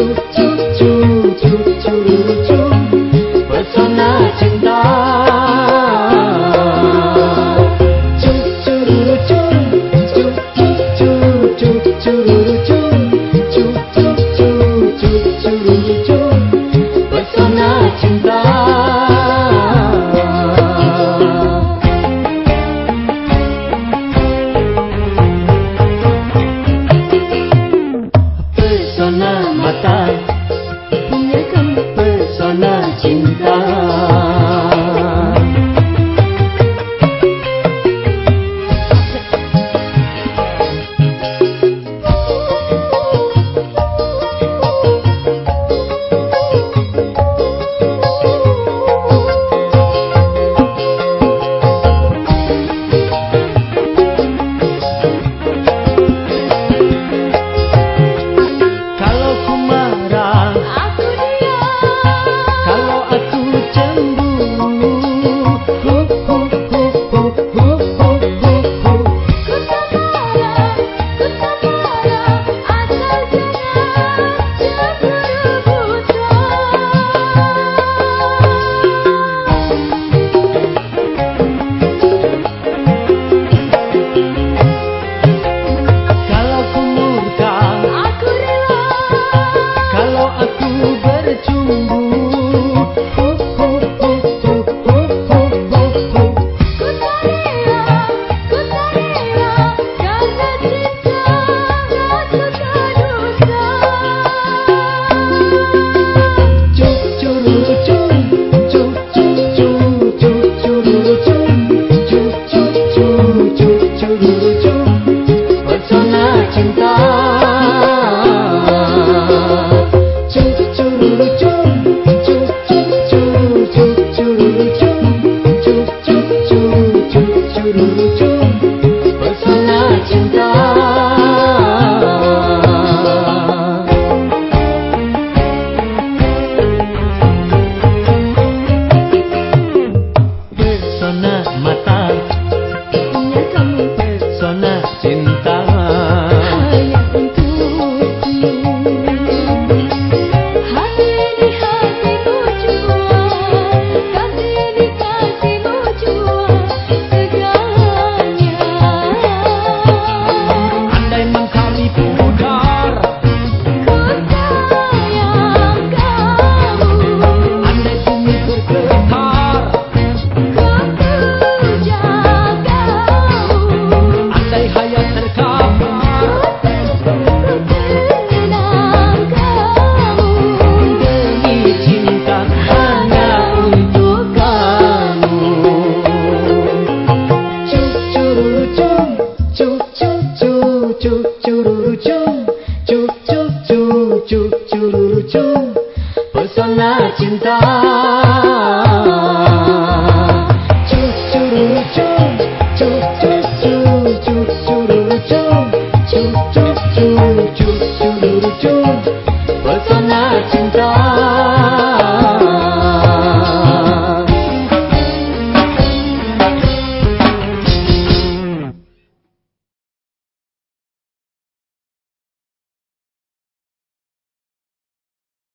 Andai cu cururu cu cu cu cu cu cururu cu pesona cinta